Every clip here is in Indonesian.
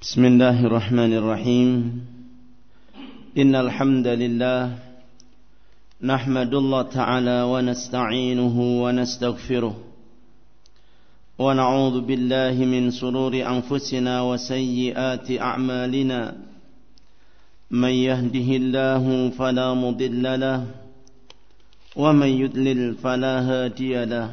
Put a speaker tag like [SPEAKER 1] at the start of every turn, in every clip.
[SPEAKER 1] بسم الله الرحمن الرحيم. إن الحمد لله نحمد الله تعالى ونستعينه ونستغفره ونعوذ بالله من سرور أنفسنا وسيئات أعمالنا. من يهده الله فلا مضل له ومن يدلل فلا هادي له.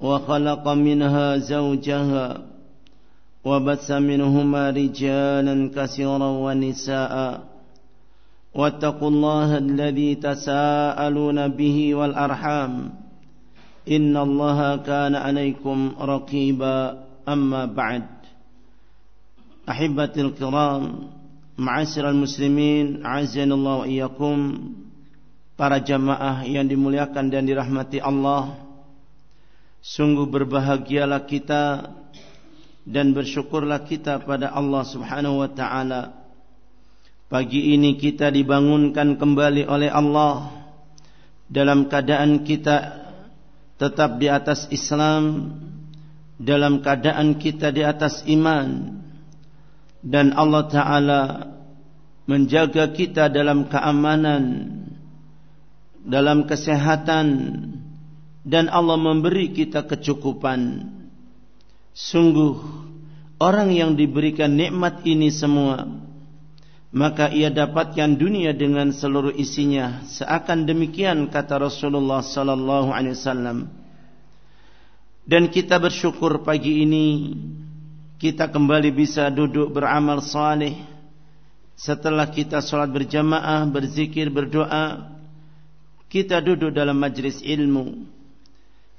[SPEAKER 1] وخلق منها زوجها وبث منهما رجالا كثيرا ونساء. واتقوا الله الذي تساءلون به والأرحام. إن الله كان عليكم رقيبا. أما بعد أحبتي الكرام معاشر المسلمين عزنا الله وإياكم para jamaah yang dimuliakan dan dirahmati Allah. Sungguh berbahagialah kita dan bersyukurlah kita pada Allah Subhanahu wa taala. Pagi ini kita dibangunkan kembali oleh Allah dalam keadaan kita tetap di atas Islam, dalam keadaan kita di atas iman dan Allah taala menjaga kita dalam keamanan, dalam kesehatan, dan Allah memberi kita kecukupan. Sungguh orang yang diberikan nikmat ini semua maka ia dapatkan dunia dengan seluruh isinya seakan demikian kata Rasulullah sallallahu alaihi wasallam. Dan kita bersyukur pagi ini kita kembali bisa duduk beramal saleh setelah kita salat berjamaah, berzikir, berdoa, kita duduk dalam majlis ilmu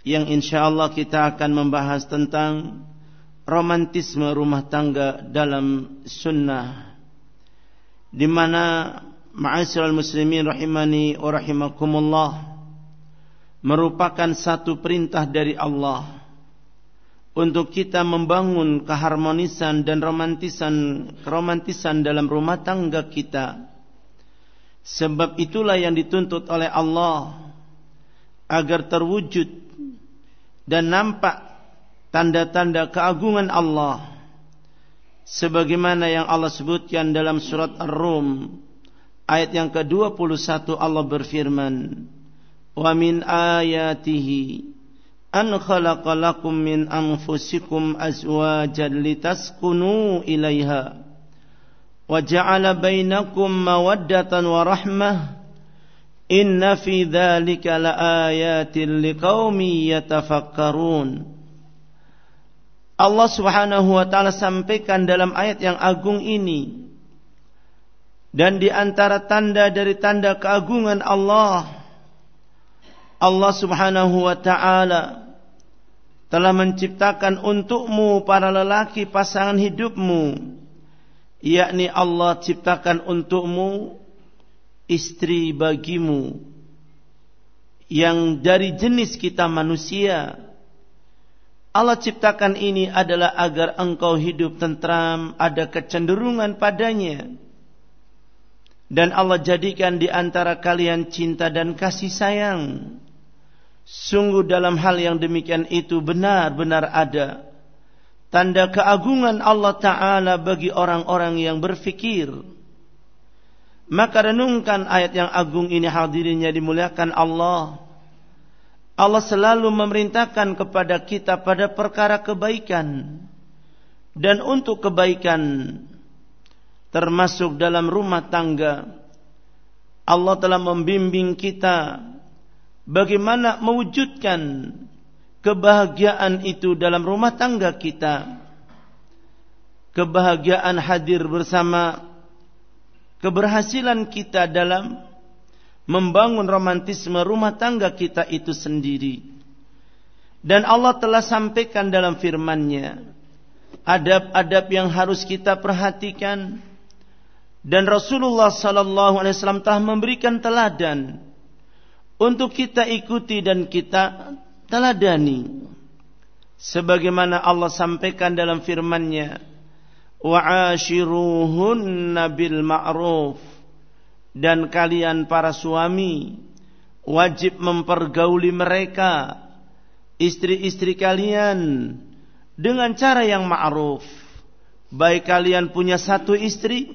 [SPEAKER 1] yang insya Allah kita akan membahas tentang romantisme rumah tangga dalam sunnah. Di mana ma'asyiral muslimin rahimani wa rahimakumullah merupakan satu perintah dari Allah untuk kita membangun keharmonisan dan romantisan keromantisan dalam rumah tangga kita. Sebab itulah yang dituntut oleh Allah agar terwujud dan nampak tanda-tanda keagungan Allah sebagaimana yang Allah sebutkan dalam surat Ar-Rum ayat yang ke-21 Allah berfirman wa min ayatihi an khalaqa lakum min anfusikum azwajan litaskunu ilaiha wa ja'ala bainakum mawaddatan wa rahmah Inna fi dzalika laayatin liqaumin yatafakkarun. Allah Subhanahu wa taala sampaikan dalam ayat yang agung ini dan di antara tanda dari tanda keagungan Allah Allah Subhanahu wa taala telah menciptakan untukmu para lelaki pasangan hidupmu yakni Allah ciptakan untukmu istri bagimu yang dari jenis kita manusia. Allah ciptakan ini adalah agar engkau hidup tentram, ada kecenderungan padanya. Dan Allah jadikan di antara kalian cinta dan kasih sayang. Sungguh dalam hal yang demikian itu benar-benar ada tanda keagungan Allah Ta'ala bagi orang-orang yang berfikir maka renungkan ayat yang agung ini hadirinnya dimuliakan Allah. Allah selalu memerintahkan kepada kita pada perkara kebaikan. Dan untuk kebaikan termasuk dalam rumah tangga. Allah telah membimbing kita bagaimana mewujudkan kebahagiaan itu dalam rumah tangga kita. Kebahagiaan hadir bersama keberhasilan kita dalam membangun romantisme rumah tangga kita itu sendiri. Dan Allah telah sampaikan dalam firman-Nya adab-adab yang harus kita perhatikan Dan Rasulullah sallallahu alaihi wasallam telah memberikan teladan untuk kita ikuti dan kita teladani. Sebagaimana Allah sampaikan dalam firman-Nya, "Wa'ashiruhunna bil ma'ruf." Dan kalian para suami wajib mempergauli mereka istri-istri kalian dengan cara yang ma'ruf. Baik kalian punya satu istri,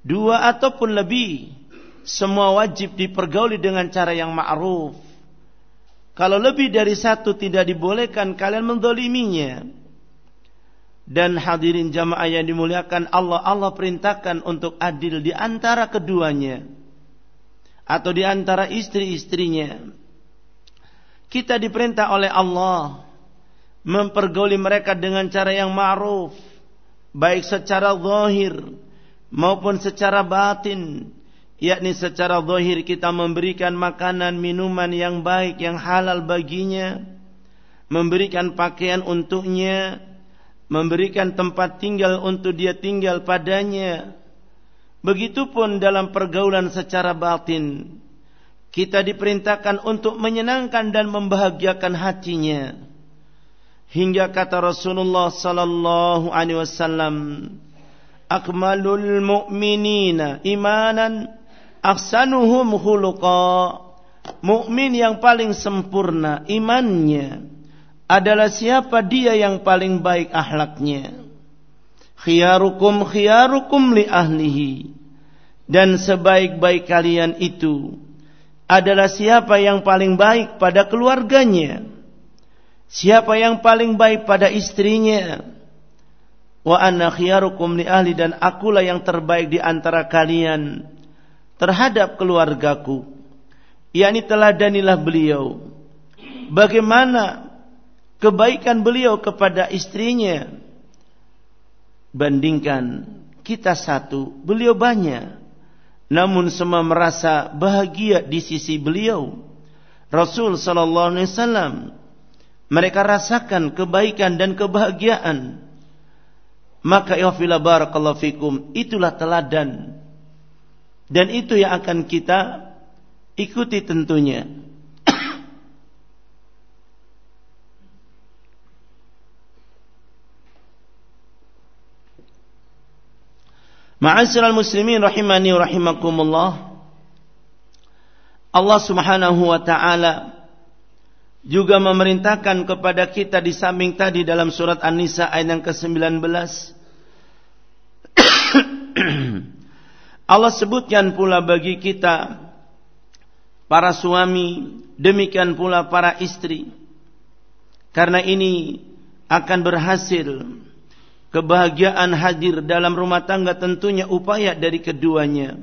[SPEAKER 1] dua ataupun lebih, semua wajib dipergauli dengan cara yang ma'ruf. Kalau lebih dari satu tidak dibolehkan kalian mendoliminya. Dan hadirin jamaah yang dimuliakan Allah, Allah perintahkan untuk adil di antara keduanya. Atau di antara istri-istrinya. Kita diperintah oleh Allah mempergauli mereka dengan cara yang ma'ruf baik secara zahir maupun secara batin yakni secara zahir kita memberikan makanan minuman yang baik yang halal baginya memberikan pakaian untuknya memberikan tempat tinggal untuk dia tinggal padanya. Begitupun dalam pergaulan secara batin kita diperintahkan untuk menyenangkan dan membahagiakan hatinya. Hingga kata Rasulullah sallallahu alaihi wasallam akmalul mu'minina imanan ahsanuhum khuluqa. Mukmin yang paling sempurna imannya adalah siapa dia yang paling baik akhlaknya khiyarukum khiyarukum li ahlihi dan sebaik-baik kalian itu adalah siapa yang paling baik pada keluarganya Siapa yang paling baik pada istrinya? Wa anna khiyarukum li ahli dan akulah yang terbaik di antara kalian terhadap keluargaku. Yani teladanilah beliau. Bagaimana kebaikan beliau kepada istrinya? Bandingkan kita satu, beliau banyak. Namun semua merasa bahagia di sisi beliau. Rasul sallallahu alaihi wasallam mereka rasakan kebaikan dan kebahagiaan maka ya barakallahu fikum itulah teladan dan itu yang akan kita ikuti tentunya Ma'asyiral muslimin rahimani rahimakumullah. Allah Subhanahu wa taala juga memerintahkan kepada kita di samping tadi dalam surat An-Nisa ayat yang ke-19 Allah sebutkan pula bagi kita para suami demikian pula para istri. Karena ini akan berhasil kebahagiaan hadir dalam rumah tangga tentunya upaya dari keduanya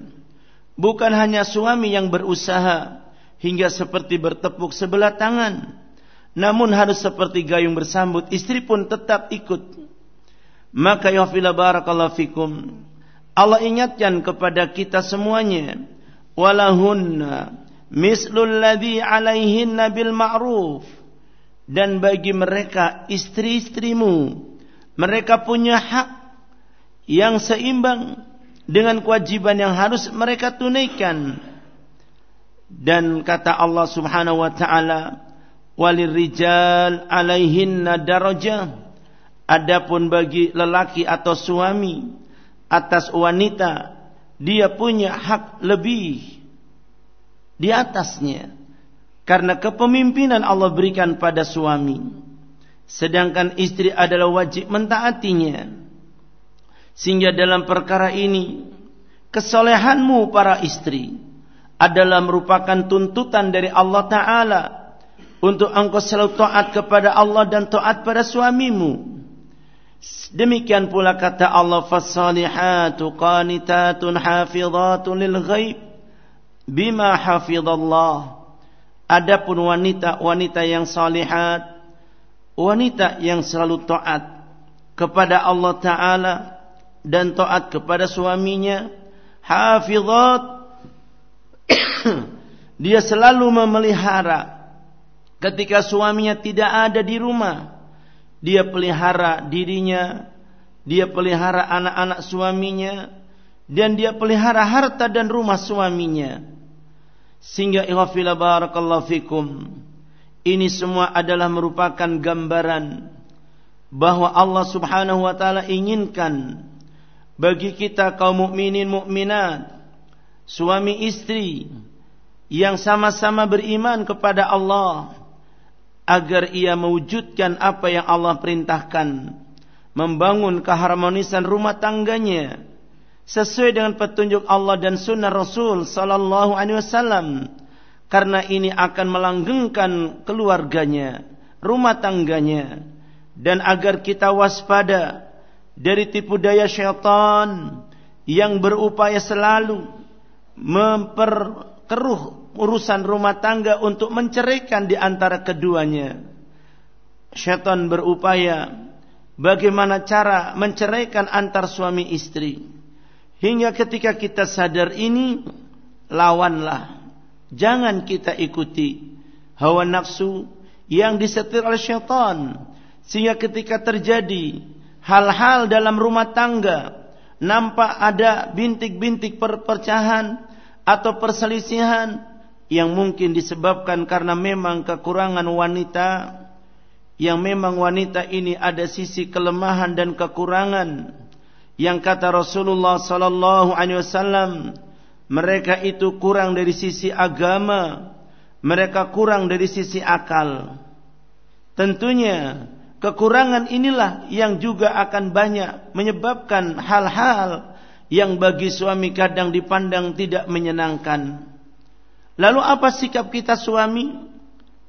[SPEAKER 1] bukan hanya suami yang berusaha hingga seperti bertepuk sebelah tangan. Namun harus seperti gayung bersambut, istri pun tetap ikut. Maka ya fila barakallahu fikum. Allah ingatkan kepada kita semuanya. Walahunna mislul ladhi alaihinna bil ma'ruf. Dan bagi mereka istri-istrimu. Mereka punya hak yang seimbang dengan kewajiban yang harus mereka tunaikan. Dan kata Allah Subhanahu wa taala walir rijal alaihinna darajah adapun bagi lelaki atau suami atas wanita dia punya hak lebih di atasnya. Karena kepemimpinan Allah berikan pada suami sedangkan istri adalah wajib mentaatinya sehingga dalam perkara ini kesolehanmu para istri adalah merupakan tuntutan dari Allah Ta'ala untuk engkau selalu taat kepada Allah dan taat pada suamimu. Demikian pula kata Allah fasalihatu qanitatun hafizatun lil ghaib bima hafizallah. Adapun wanita-wanita yang salihat, wanita yang selalu taat kepada Allah Ta'ala dan taat kepada suaminya, hafizat dia selalu memelihara ketika suaminya tidak ada di rumah. Dia pelihara dirinya, dia pelihara anak-anak suaminya, dan dia pelihara harta dan rumah suaminya sehingga ighfila barakallahu fikum ini semua adalah merupakan gambaran bahwa Allah Subhanahu wa taala inginkan bagi kita kaum mukminin mukminat suami istri yang sama-sama beriman kepada Allah agar ia mewujudkan apa yang Allah perintahkan membangun keharmonisan rumah tangganya sesuai dengan petunjuk Allah dan sunnah Rasul sallallahu alaihi wasallam karena ini akan melanggengkan keluarganya, rumah tangganya dan agar kita waspada dari tipu daya syaitan yang berupaya selalu memperkeruh urusan rumah tangga untuk menceraikan di antara keduanya. Syaitan berupaya bagaimana cara menceraikan antar suami istri. Hingga ketika kita sadar ini, lawanlah. Jangan kita ikuti hawa nafsu yang disetir oleh syaitan. Sehingga ketika terjadi hal-hal dalam rumah tangga, nampak ada bintik-bintik perpecahan atau perselisihan yang mungkin disebabkan karena memang kekurangan wanita yang memang wanita ini ada sisi kelemahan dan kekurangan yang kata Rasulullah sallallahu alaihi wasallam mereka itu kurang dari sisi agama. Mereka kurang dari sisi akal. Tentunya kekurangan inilah yang juga akan banyak menyebabkan hal-hal yang bagi suami kadang dipandang tidak menyenangkan. Lalu apa sikap kita suami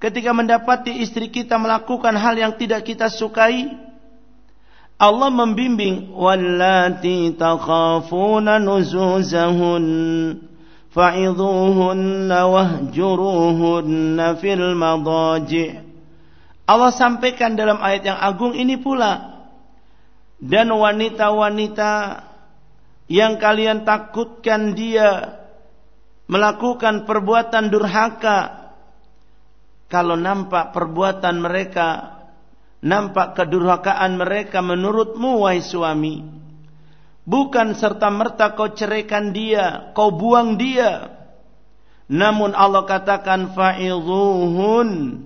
[SPEAKER 1] ketika mendapati istri kita melakukan hal yang tidak kita sukai Allah membimbing wallati takhafuna nuzuzahun fa'idhuhunna wahjuruhunna fil madaji' Allah sampaikan dalam ayat yang agung ini pula dan wanita-wanita yang kalian takutkan dia melakukan perbuatan durhaka kalau nampak perbuatan mereka nampak kedurhakaan mereka menurutmu wahai suami. Bukan serta merta kau ceraikan dia kau buang dia. Namun Allah katakan fa'idhuhun.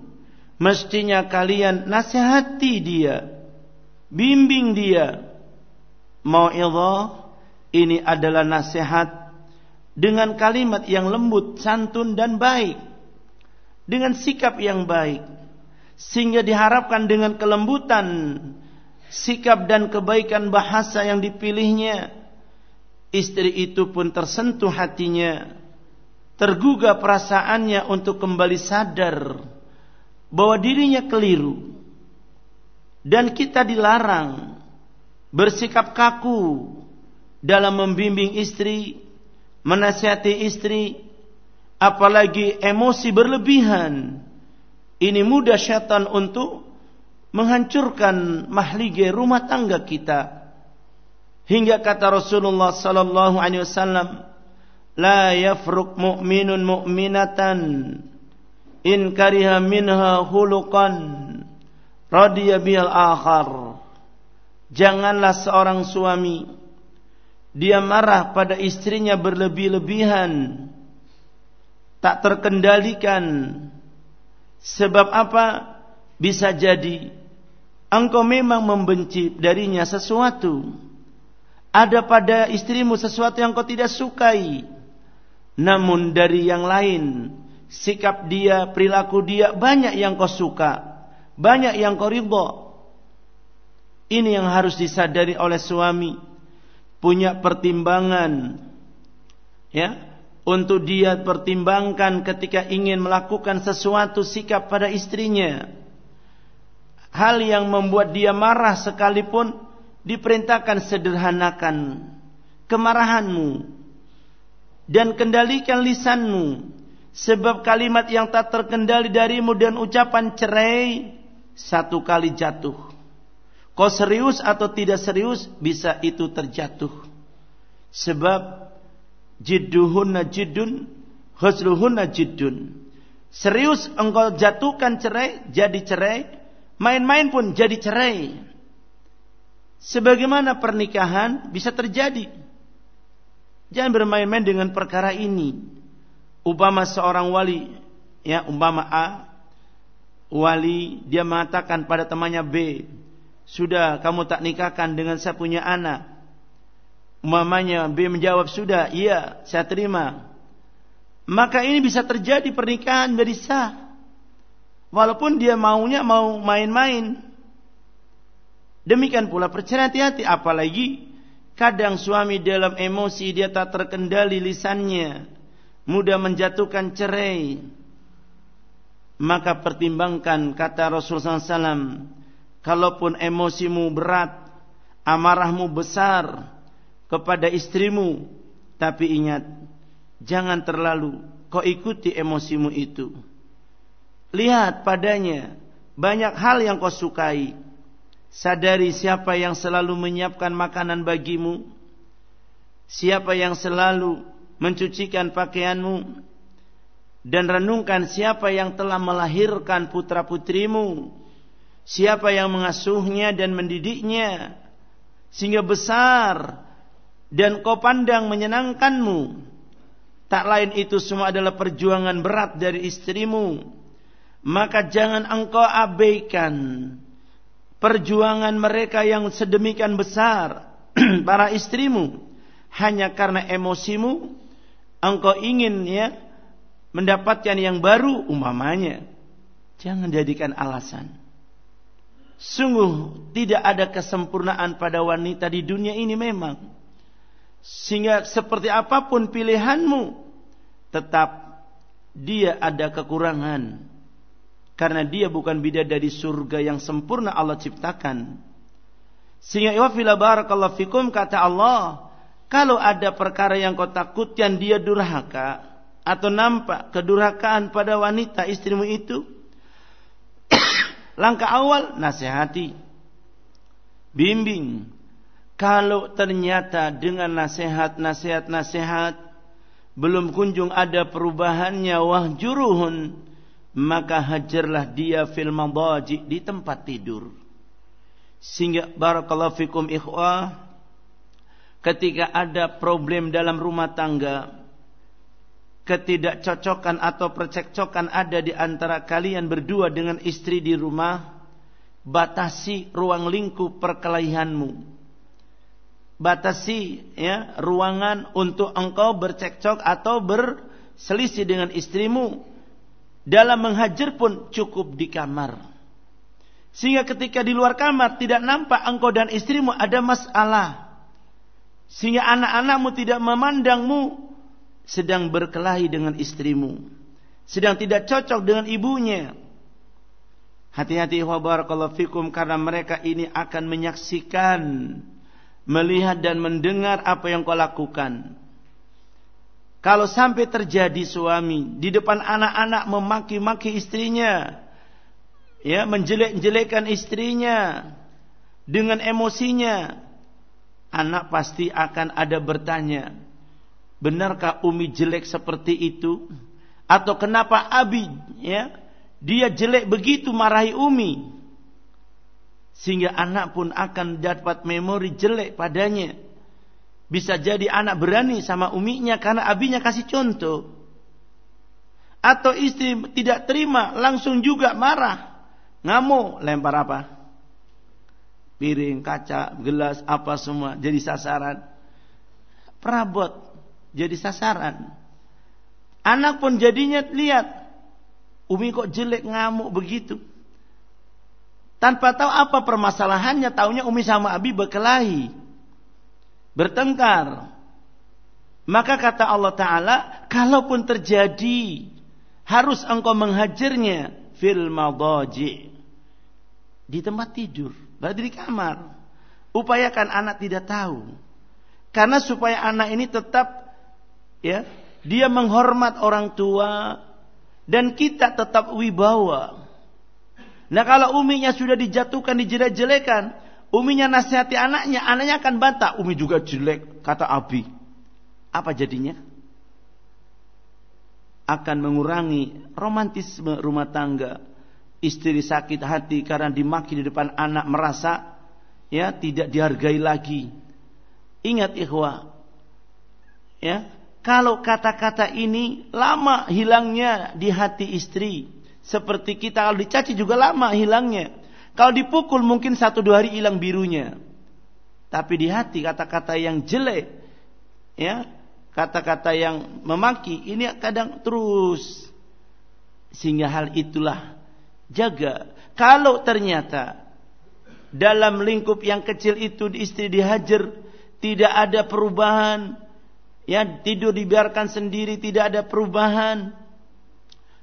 [SPEAKER 1] Mestinya kalian nasihati dia bimbing dia. Mau'idhah ini adalah nasihat dengan kalimat yang lembut santun dan baik. Dengan sikap yang baik sehingga diharapkan dengan kelembutan sikap dan kebaikan bahasa yang dipilihnya istri itu pun tersentuh hatinya tergugah perasaannya untuk kembali sadar bahwa dirinya keliru. Dan kita dilarang bersikap kaku dalam membimbing istri menasihati istri apalagi emosi berlebihan ini mudah syaitan untuk menghancurkan mahlige rumah tangga kita. Hingga kata Rasulullah sallallahu alaihi wasallam, "La yafruq mu'minun mu'minatan in kariha minha hulukan radiya bil akhar." Janganlah seorang suami dia marah pada istrinya berlebih-lebihan tak terkendalikan Sebab apa? Bisa jadi engkau memang membenci darinya sesuatu. Ada pada istrimu sesuatu yang kau tidak sukai. Namun dari yang lain, sikap dia, perilaku dia banyak yang kau suka, banyak yang kau ridho. Ini yang harus disadari oleh suami. Punya pertimbangan. Ya, untuk dia pertimbangkan ketika ingin melakukan sesuatu sikap pada istrinya. Hal yang membuat dia marah sekalipun diperintahkan sederhanakan kemarahanmu dan kendalikan lisanmu sebab kalimat yang tak terkendali darimu dan ucapan cerai satu kali jatuh. Kau serius atau tidak serius bisa itu terjatuh. Sebab jidduhunna jiddun husluhunna jiddun serius engkau jatuhkan cerai jadi cerai main-main pun jadi cerai sebagaimana pernikahan bisa terjadi Jangan bermain-main dengan perkara ini. Umpama seorang wali, ya umpama A, wali dia mengatakan pada temannya B, sudah kamu tak nikahkan dengan saya punya anak. Umpamanya B menjawab sudah, iya saya terima. Maka ini bisa terjadi pernikahan dari sah. Walaupun dia maunya mau main-main. Demikian pula perceraian hati-hati apalagi kadang suami dalam emosi dia tak terkendali lisannya mudah menjatuhkan cerai maka pertimbangkan kata Rasulullah SAW kalaupun emosimu berat amarahmu besar kepada istrimu tapi ingat jangan terlalu kau ikuti emosimu itu lihat padanya banyak hal yang kau sukai Sadari siapa yang selalu menyiapkan makanan bagimu. Siapa yang selalu mencucikan pakaianmu. Dan renungkan siapa yang telah melahirkan putra putrimu. Siapa yang mengasuhnya dan mendidiknya. Sehingga besar. Dan kau pandang menyenangkanmu. Tak lain itu semua adalah perjuangan berat dari istrimu. Maka jangan engkau abaikan perjuangan mereka yang sedemikian besar para istrimu hanya karena emosimu engkau ingin ya mendapatkan yang baru umpamanya jangan jadikan alasan sungguh tidak ada kesempurnaan pada wanita di dunia ini memang sehingga seperti apa pun pilihanmu tetap dia ada kekurangan karena dia bukan bidadari surga yang sempurna Allah ciptakan. Sehingga iwafila barakallahu fikum kata Allah, kalau ada perkara yang kau takutkan dia durhaka atau nampak kedurhakaan pada wanita istrimu itu, langkah awal nasihati, bimbing. Kalau ternyata dengan nasihat-nasihat-nasihat belum kunjung ada perubahannya wahjuruhun maka hajarlah dia fil madaji di tempat tidur. Sehingga barakallahu fikum ikhwah ketika ada problem dalam rumah tangga ketidakcocokan atau percekcokan ada di antara kalian berdua dengan istri di rumah batasi ruang lingkup perkelahianmu batasi ya ruangan untuk engkau bercekcok atau berselisih dengan istrimu dalam menghajar pun cukup di kamar. Sehingga ketika di luar kamar tidak nampak engkau dan istrimu ada masalah. Sehingga anak-anakmu tidak memandangmu sedang berkelahi dengan istrimu. Sedang tidak cocok dengan ibunya. Hati-hati wa barakallahu fikum karena mereka ini akan menyaksikan, melihat dan mendengar apa yang kau lakukan. Kalau sampai terjadi suami di depan anak-anak memaki-maki istrinya, ya menjelek-jelekan istrinya dengan emosinya, anak pasti akan ada bertanya, benarkah Umi jelek seperti itu? Atau kenapa Abi ya dia jelek begitu marahi Umi? Sehingga anak pun akan dapat memori jelek padanya. Bisa jadi anak berani sama uminya karena abinya kasih contoh. Atau istri tidak terima langsung juga marah. Ngamuk lempar apa? Piring, kaca, gelas, apa semua jadi sasaran. Perabot jadi sasaran. Anak pun jadinya lihat. Umi kok jelek ngamuk begitu. Tanpa tahu apa permasalahannya, taunya Umi sama Abi berkelahi bertengkar. Maka kata Allah Ta'ala, kalaupun terjadi, harus engkau menghajarnya fil madaji. Di tempat tidur, berarti di kamar. Upayakan anak tidak tahu. Karena supaya anak ini tetap ya, dia menghormat orang tua dan kita tetap wibawa. Nah kalau uminya sudah dijatuhkan, dijelek-jelekan, Uminya nasihati anaknya, anaknya akan bantah. Umi juga jelek, kata Abi. Apa jadinya? Akan mengurangi romantisme rumah tangga. Istri sakit hati karena dimaki di depan anak merasa ya tidak dihargai lagi. Ingat ikhwah, Ya, kalau kata-kata ini lama hilangnya di hati istri, seperti kita kalau dicaci juga lama hilangnya. Kalau dipukul mungkin satu dua hari hilang birunya. Tapi di hati kata-kata yang jelek, ya, kata-kata yang memaki, ini kadang terus. Sehingga hal itulah jaga. Kalau ternyata dalam lingkup yang kecil itu istri dihajar, tidak ada perubahan, ya tidur dibiarkan sendiri, tidak ada perubahan,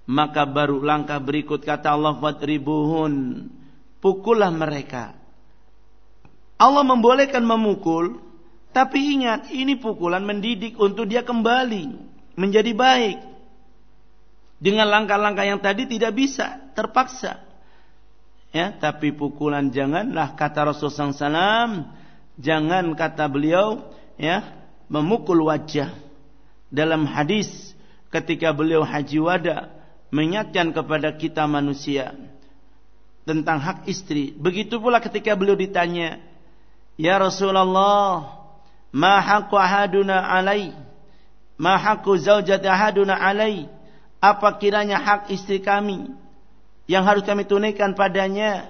[SPEAKER 1] maka baru langkah berikut kata Allah ribuhun pukullah mereka. Allah membolehkan memukul, tapi ingat ini pukulan mendidik untuk dia kembali menjadi baik. Dengan langkah-langkah yang tadi tidak bisa, terpaksa ya tapi pukulan janganlah kata Rasulullah SAW jangan kata beliau ya memukul wajah dalam hadis ketika beliau haji wada mengingatkan kepada kita manusia tentang hak istri. Begitu pula ketika beliau ditanya ya Rasulullah ma haqqu ahaduna alai? Ma haqqu zaujati ahaduna alai? Apa kiranya hak istri kami yang harus kami tunaikan padanya.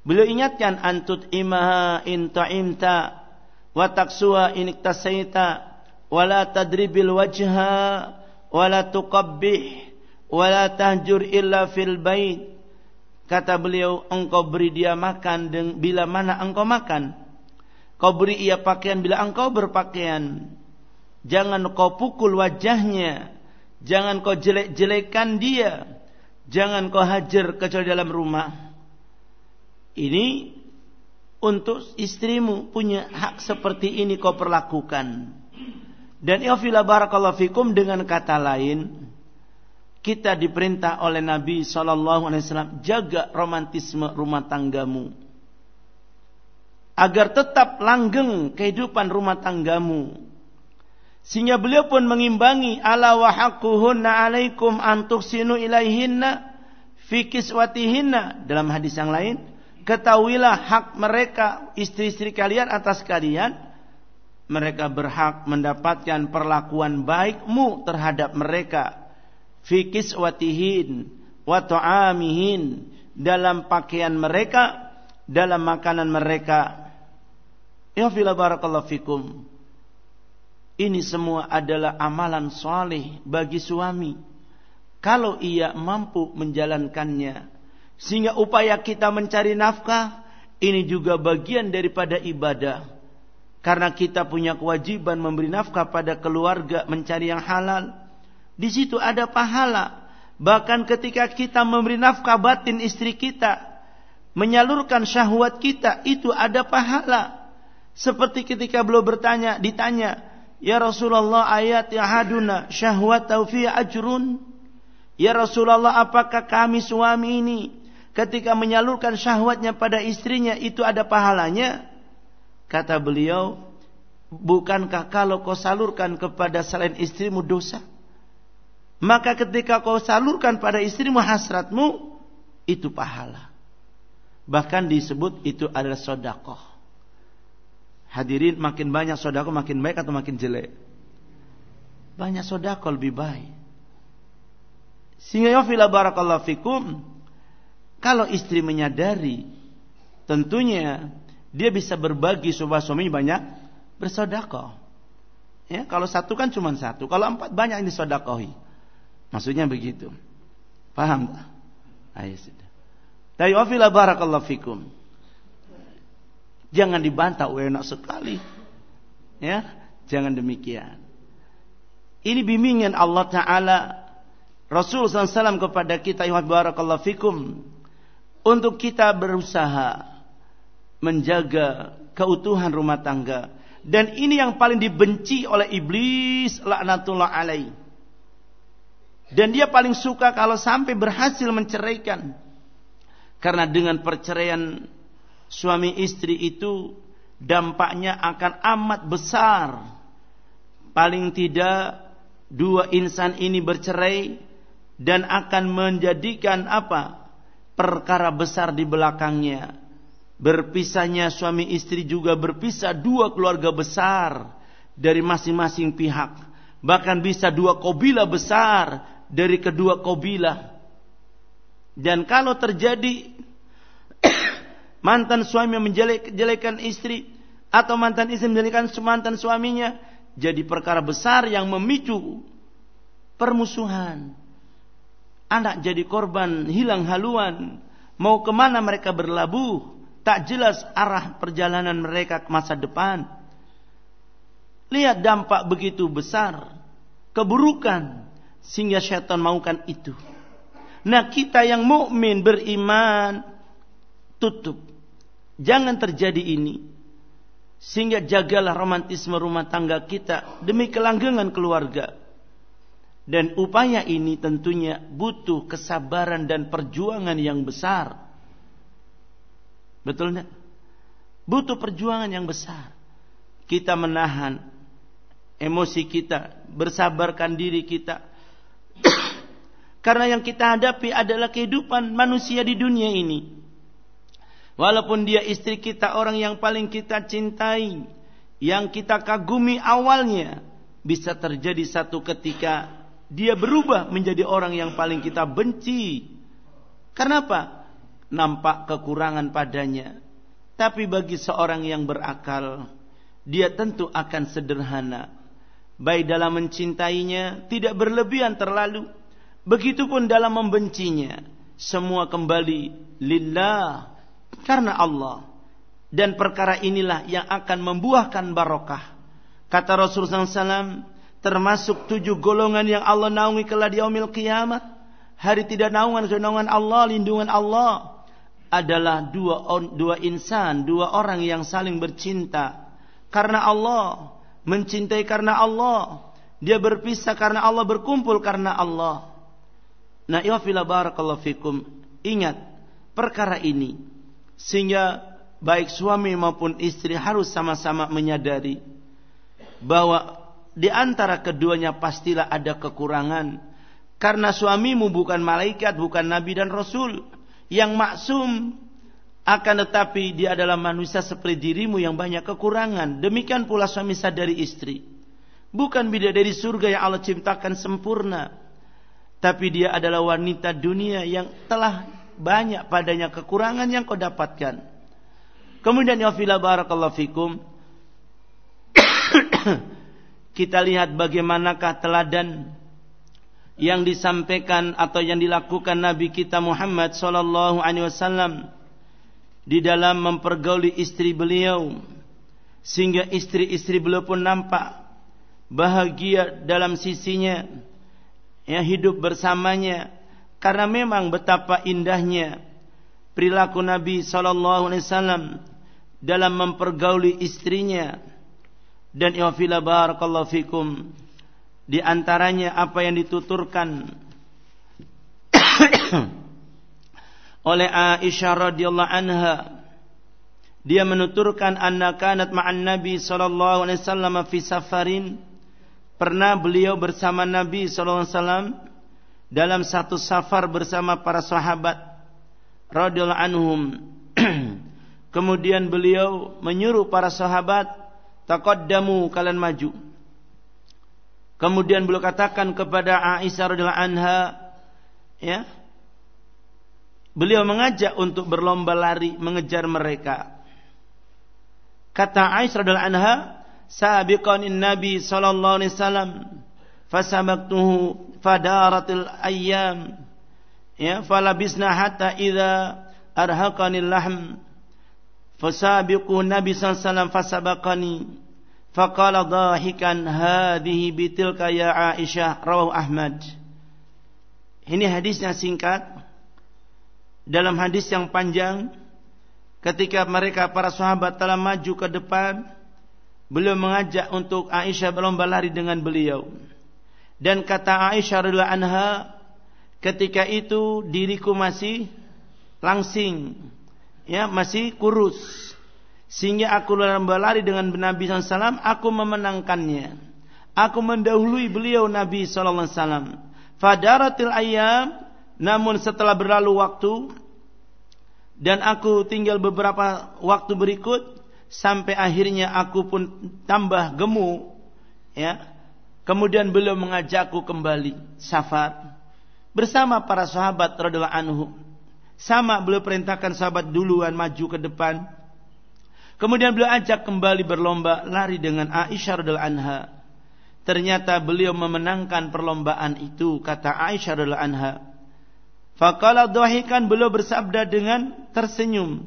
[SPEAKER 1] Beliau ingatkan antut imaha in ta'imta wa taksuha in iktasaita wa tadribil wajha wa tuqabbih wa la tahjur illa fil bait. Kata beliau, engkau beri dia makan bila mana engkau makan. Kau beri ia pakaian bila engkau berpakaian. Jangan kau pukul wajahnya. Jangan kau jelek-jelekan dia Jangan kau hajar kecuali dalam rumah. Ini untuk istrimu punya hak seperti ini kau perlakukan. Dan iafila barakallahu fikum dengan kata lain, kita diperintah oleh Nabi Shallallahu Alaihi Wasallam jaga romantisme rumah tanggamu. Agar tetap langgeng kehidupan rumah tanggamu. Sehingga beliau pun mengimbangi ala wa haqquhunna alaikum antuksinu ilaihinna fi dalam hadis yang lain ketahuilah hak mereka istri-istri kalian atas kalian. Mereka berhak mendapatkan perlakuan baikmu terhadap mereka fi kiswatihin wa ta'amihin dalam pakaian mereka dalam makanan mereka ya fila barakallahu fikum ini semua adalah amalan soleh bagi suami. Kalau ia mampu menjalankannya. Sehingga upaya kita mencari nafkah. Ini juga bagian daripada ibadah. Karena kita punya kewajiban memberi nafkah pada keluarga. Mencari yang halal. Di situ ada pahala. Bahkan ketika kita memberi nafkah batin istri kita. Menyalurkan syahwat kita. Itu ada pahala. Seperti ketika beliau bertanya, ditanya, Ya Rasulullah ayat yahaduna syahwat taufi ajrun. Ya Rasulullah apakah kami suami ini ketika menyalurkan syahwatnya pada istrinya itu ada pahalanya? Kata beliau, bukankah kalau kau salurkan kepada selain istrimu dosa? Maka ketika kau salurkan pada istrimu hasratmu, itu pahala. Bahkan disebut itu adalah sodakoh. Hadirin makin banyak sodako makin baik atau makin jelek? Banyak sodako lebih baik. Sehingga ya fila barakallahu fikum. Kalau istri menyadari. Tentunya dia bisa berbagi supaya suaminya banyak bersodako. Ya, kalau satu kan cuma satu. Kalau empat banyak ini sodakohi. Maksudnya begitu. Paham tak? Ayo sudah. Wafila barakallahu fikum. Jangan dibantah, enak sekali. Ya, jangan demikian. Ini bimbingan Allah Ta'ala Rasul SAW kepada kita Iwat barakallahu fikum Untuk kita berusaha Menjaga keutuhan rumah tangga Dan ini yang paling dibenci oleh iblis Laknatullah alaih Dan dia paling suka kalau sampai berhasil menceraikan Karena dengan perceraian suami istri itu dampaknya akan amat besar. Paling tidak dua insan ini bercerai dan akan menjadikan apa? perkara besar di belakangnya. Berpisahnya suami istri juga berpisah dua keluarga besar dari masing-masing pihak. Bahkan bisa dua kabilah besar dari kedua kabilah. Dan kalau terjadi mantan suami menjelekkan istri atau mantan istri menjelekkan mantan suaminya, jadi perkara besar yang memicu permusuhan. Anak jadi korban, hilang haluan. Mau ke mana mereka berlabuh? Tak jelas arah perjalanan mereka ke masa depan. Lihat dampak begitu besar. Keburukan. Sehingga syaitan maukan itu. Nah kita yang mukmin beriman tutup. Jangan terjadi ini. Sehingga jagalah romantisme rumah tangga kita demi kelanggengan keluarga. Dan upaya ini tentunya butuh kesabaran dan perjuangan yang besar. Betul tidak? Butuh perjuangan yang besar. Kita menahan emosi kita, bersabarkan diri kita. Karena yang kita hadapi adalah kehidupan manusia di dunia ini. Walaupun dia istri kita orang yang paling kita cintai, yang kita kagumi awalnya, bisa terjadi satu ketika dia berubah menjadi orang yang paling kita benci. Karena apa? Nampak kekurangan padanya. Tapi bagi seorang yang berakal, dia tentu akan sederhana. Baik dalam mencintainya, tidak berlebihan terlalu. Begitupun dalam membencinya. Semua kembali lillah karena Allah. Dan perkara inilah yang akan membuahkan barokah. Kata Rasulullah SAW, termasuk tujuh golongan yang Allah naungi kelak di yaumil kiamat. Hari tidak naungan, naungan Allah, lindungan Allah. Adalah dua, dua insan, dua orang yang saling bercinta. Karena Allah. Mencintai karena Allah. Dia berpisah karena Allah, berkumpul karena Allah. Nah, ya barakallahu fikum. Ingat, perkara ini sehingga baik suami maupun istri harus sama-sama menyadari bahwa di antara keduanya pastilah ada kekurangan. Karena suamimu bukan malaikat, bukan nabi dan rasul yang maksum akan tetapi dia adalah manusia seperti dirimu yang banyak kekurangan. Demikian pula suami sadari istri. Bukan bidadari surga yang Allah ciptakan sempurna. Tapi dia adalah wanita dunia yang telah banyak padanya kekurangan yang kau dapatkan. Kemudian ya fila barakallahu fikum. kita lihat bagaimanakah teladan yang disampaikan atau yang dilakukan Nabi kita Muhammad sallallahu alaihi wasallam di dalam mempergauli istri beliau sehingga istri-istri beliau pun nampak bahagia dalam sisinya ya hidup bersamanya. Karena memang betapa indahnya perilaku Nabi sallallahu alaihi wasallam dalam mempergauli istrinya. Dan ya fila barakallahu fikum di antaranya apa yang dituturkan oleh Aisyah radhiyallahu anha dia menuturkan anna kanat ma'an nabi sallallahu alaihi wasallam fi safarin pernah beliau bersama Nabi sallallahu alaihi wasallam dalam satu safar bersama para sahabat radhiyallahu anhum. Kemudian beliau menyuruh para sahabat taqaddamu kalian maju. Kemudian beliau katakan kepada Aisyah radhiyallahu anha ya Beliau mengajak untuk berlomba lari mengejar mereka. Kata Aisyah radhiyallahu anha, "Sabiqanin Nabi sallallahu alaihi wasallam fasabaqtuhu fadaratil ayyam. Ya falabisna hatta idza arhaqanil lahm fasabiqu nabi sallallahu alaihi wasallam fasabaqani faqala dhahikan hadhihi bitilka ya Aisyah rawahu Ahmad. Ini hadisnya singkat dalam hadis yang panjang ketika mereka para sahabat telah maju ke depan beliau mengajak untuk Aisyah berlomba lari dengan beliau dan kata Aisyah radhiyallahu anha, ketika itu diriku masih langsing, ya masih kurus, sehingga aku berlari dengan Nabi SAW, aku memenangkannya. Aku mendahului beliau Nabi SAW. Fadaratil ayam, namun setelah berlalu waktu, dan aku tinggal beberapa waktu berikut, sampai akhirnya aku pun tambah gemuk, ya, Kemudian beliau mengajakku kembali safar bersama para sahabat radhiyallahu anhu. Sama beliau perintahkan sahabat duluan maju ke depan. Kemudian beliau ajak kembali berlomba lari dengan Aisyah radhiyallahu anha. Ternyata beliau memenangkan perlombaan itu kata Aisyah radhiyallahu anha. Faqala dhahikan beliau bersabda dengan tersenyum.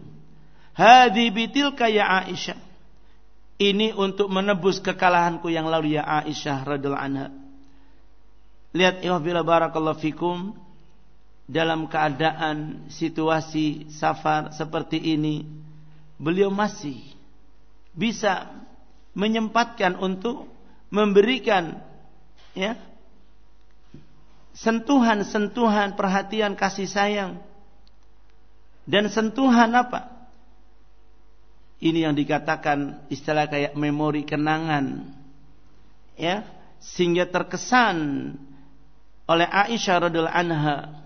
[SPEAKER 1] Hadhi bitilka ya Aisyah. Ini untuk menebus kekalahanku yang lalu ya Aisyah radhiyallahu anha. Lihat ya bila barakallahu fikum dalam keadaan situasi safar seperti ini beliau masih bisa menyempatkan untuk memberikan ya sentuhan-sentuhan perhatian kasih sayang dan sentuhan apa? Ini yang dikatakan istilah kayak memori kenangan. Ya, sehingga terkesan oleh Aisyah radhiallahu anha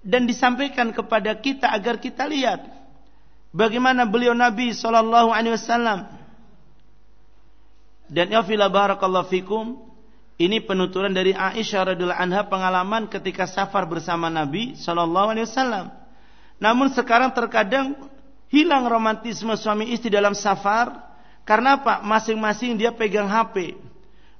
[SPEAKER 1] dan disampaikan kepada kita agar kita lihat bagaimana beliau Nabi sallallahu dan ya fila barakallahu fikum ini penuturan dari Aisyah radhiyallahu anha pengalaman ketika safar bersama Nabi sallallahu alaihi wasallam. Namun sekarang terkadang hilang romantisme suami istri dalam safar karena apa? Masing-masing dia pegang HP.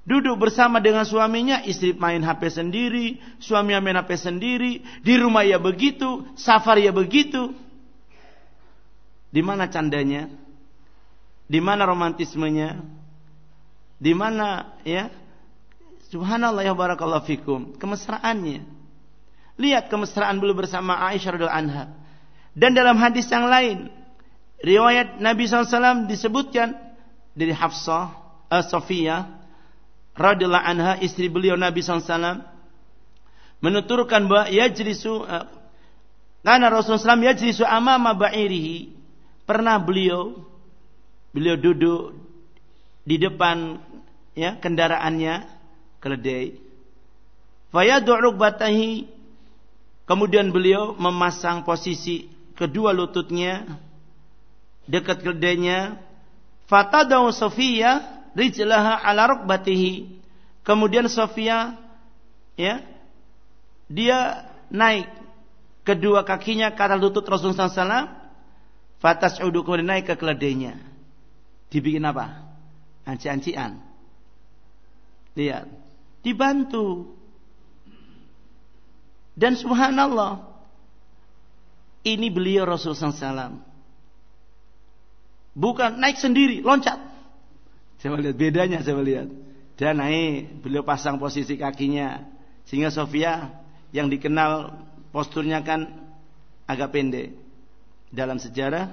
[SPEAKER 1] Duduk bersama dengan suaminya, istri main HP sendiri, suami main HP sendiri, di rumah ya begitu, safar ya begitu. Di mana candanya? Di mana romantismenya? Di mana ya Subhanallah ya barakallahu fikum. Kemesraannya. Lihat kemesraan beliau bersama Aisyah radhiallahu anha. Dan dalam hadis yang lain, riwayat Nabi SAW disebutkan dari Hafsah, uh, Sofia, radhiallahu anha, istri beliau Nabi SAW, menuturkan bahwa yajlisu, uh, karena Rasulullah SAW yajlisu amama ba'irihi, pernah beliau, beliau duduk di depan ya kendaraannya, keledai. Fayad'u batahi kemudian beliau memasang posisi kedua lututnya dekat keledainya. Fatadau Sofia rijlaha ala rukbatihi. Kemudian Sofia ya dia naik kedua kakinya ke atas lutut Rasulullah SAW. Fatas udu kemudian naik ke keledainya. Dibikin apa? Anci-ancian. Lihat dibantu. Dan subhanallah, ini beliau Rasulullah SAW. Bukan naik sendiri, loncat. Saya lihat bedanya, saya lihat. Dia naik, beliau pasang posisi kakinya. Sehingga Sofia yang dikenal posturnya kan agak pendek dalam sejarah.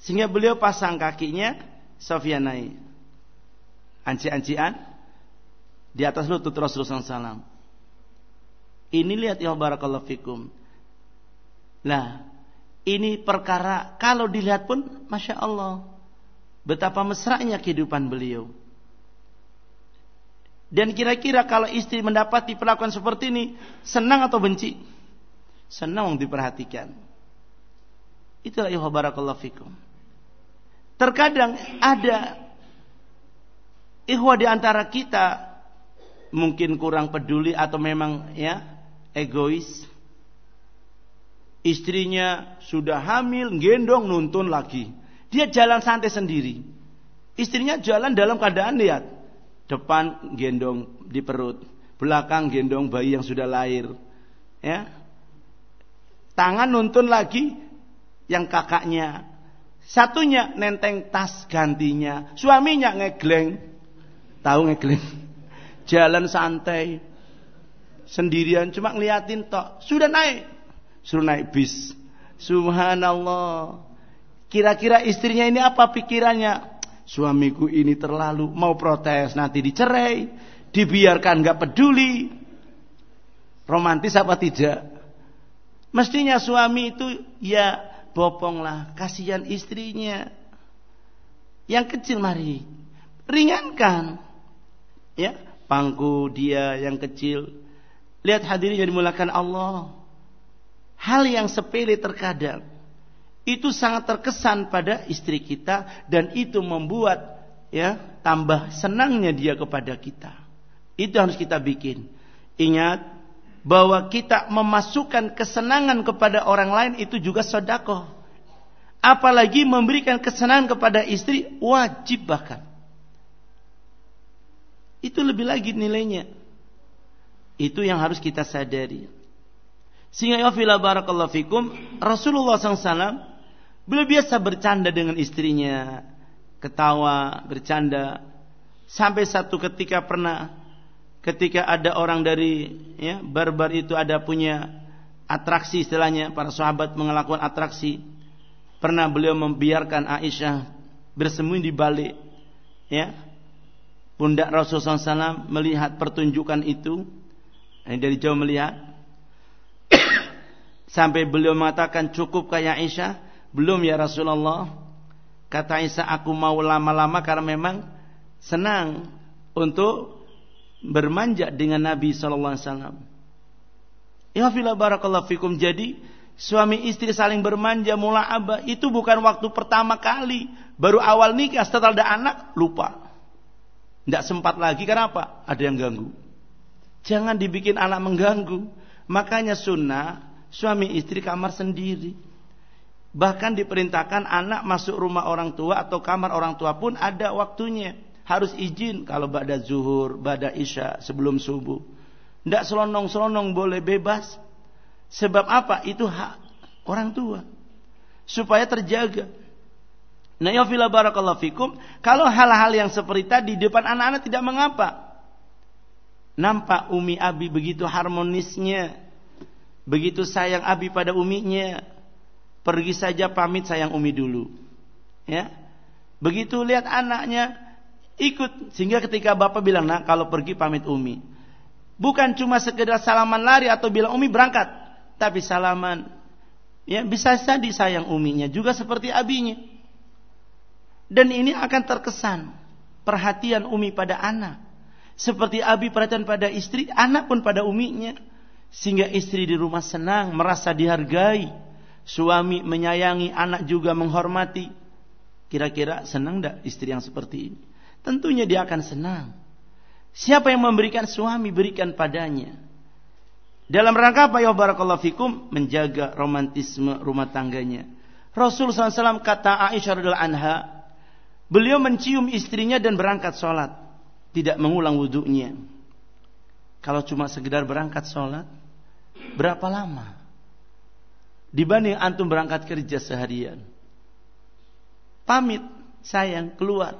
[SPEAKER 1] Sehingga beliau pasang kakinya, Sofia naik. Anci-ancian, di atas lutut Rasulullah SAW. Ini lihat ya barakallahu fikum. Nah, ini perkara kalau dilihat pun masya Allah betapa mesranya kehidupan beliau. Dan kira-kira kalau istri mendapati perlakuan seperti ini, senang atau benci? Senang diperhatikan. Itulah ya barakallahu fikum. Terkadang ada ikhwah di antara kita mungkin kurang peduli atau memang ya egois. Istrinya sudah hamil, gendong nuntun lagi. Dia jalan santai sendiri. Istrinya jalan dalam keadaan lihat. Depan gendong di perut, belakang gendong bayi yang sudah lahir. Ya. Tangan nuntun lagi yang kakaknya. Satunya nenteng tas gantinya, suaminya ngegleng. Tahu ngegleng? Jalan santai. Sendirian cuma ngeliatin tok. Sudah naik. Suruh naik bis. Subhanallah. Kira-kira istrinya ini apa pikirannya? Suamiku ini terlalu mau protes. Nanti dicerai dibiarkan nggak peduli. Romantis apa tidak? Mestinya suami itu ya bopong lah kasihan istrinya. Yang kecil mari ringankan. Ya pangku dia yang kecil. Lihat hadirin yang dimulakan Allah. Hal yang sepele terkadang itu sangat terkesan pada istri kita dan itu membuat ya tambah senangnya dia kepada kita. Itu harus kita bikin. Ingat bahwa kita memasukkan kesenangan kepada orang lain itu juga sodako. Apalagi memberikan kesenangan kepada istri wajib bahkan. Itu lebih lagi nilainya. Itu yang harus kita sadari. Sehingga ya fila barakallahu fikum Rasulullah SAW beliau biasa bercanda dengan istrinya, ketawa, bercanda. Sampai satu ketika pernah ketika ada orang dari ya, barbar itu ada punya atraksi istilahnya para sahabat melakukan atraksi pernah beliau membiarkan Aisyah bersembunyi di balik ya pundak Rasulullah SAW melihat pertunjukan itu dari jauh melihat sampai beliau mengatakan cukup kayak Aisyah belum ya Rasulullah kata Aisyah aku mau lama-lama karena memang senang untuk bermanja dengan Nabi sallallahu alaihi wasallam. Ya barakallahu fikum. Jadi suami istri saling bermanja mula abah itu bukan waktu pertama kali. Baru awal nikah setelah ada anak lupa. Tidak sempat lagi kenapa? Ada yang ganggu. Jangan dibikin anak mengganggu. Makanya sunnah suami istri kamar sendiri. Bahkan diperintahkan anak masuk rumah orang tua atau kamar orang tua pun ada waktunya harus izin kalau pada zuhur, pada isya, sebelum subuh. Tidak selonong-selonong boleh bebas. Sebab apa? Itu hak orang tua. Supaya terjaga. Nah ya fila barakallahu fikum. Kalau hal-hal yang seperti tadi di depan anak-anak tidak mengapa. Nampak Umi Abi begitu harmonisnya. Begitu sayang Abi pada uminya. Pergi saja pamit sayang Umi dulu. Ya. Begitu lihat anaknya Ikut sehingga ketika bapak bilang nak kalau pergi pamit umi. Bukan cuma sekedar salaman lari atau bilang umi berangkat, tapi salaman. Ya bisa saja sayang uminya juga seperti abinya. Dan ini akan terkesan perhatian umi pada anak. Seperti abi perhatian pada istri, anak pun pada uminya. Sehingga istri di rumah senang, merasa dihargai. Suami menyayangi, anak juga menghormati. Kira-kira senang tidak istri yang seperti ini? tentunya dia akan senang. Siapa yang memberikan suami berikan padanya. Dalam rangka apa ya barakallahu fikum menjaga romantisme rumah tangganya. Rasul SAW kata Aisyah radhiallahu anha, beliau mencium istrinya dan berangkat sholat, tidak mengulang wudhunya. Kalau cuma sekedar berangkat sholat, berapa lama? Dibanding antum berangkat kerja seharian. Pamit, sayang, keluar.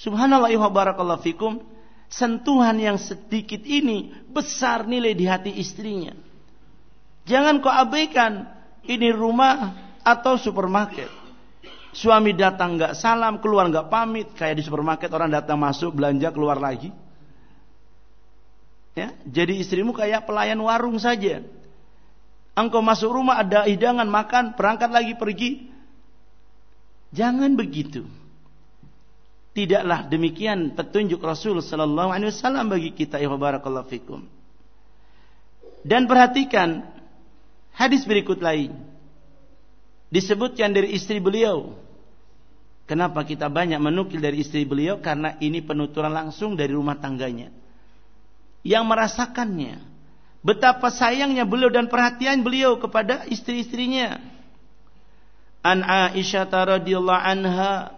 [SPEAKER 1] Subhanallah wa barakallahu fikum. Sentuhan yang sedikit ini besar nilai di hati istrinya. Jangan kau abaikan ini rumah atau supermarket. Suami datang nggak salam, keluar nggak pamit, kayak di supermarket orang datang masuk belanja keluar lagi. Ya, jadi istrimu kayak pelayan warung saja. Engkau masuk rumah ada hidangan makan, berangkat lagi pergi. Jangan begitu. Tidaklah demikian petunjuk Rasul sallallahu alaihi wasallam bagi kita ya barakallahu fikum. Dan perhatikan hadis berikut lain. Disebutkan dari istri beliau. Kenapa kita banyak menukil dari istri beliau? Karena ini penuturan langsung dari rumah tangganya. Yang merasakannya. Betapa sayangnya beliau dan perhatian beliau kepada istri-istrinya. An Aisyah radhiyallahu anha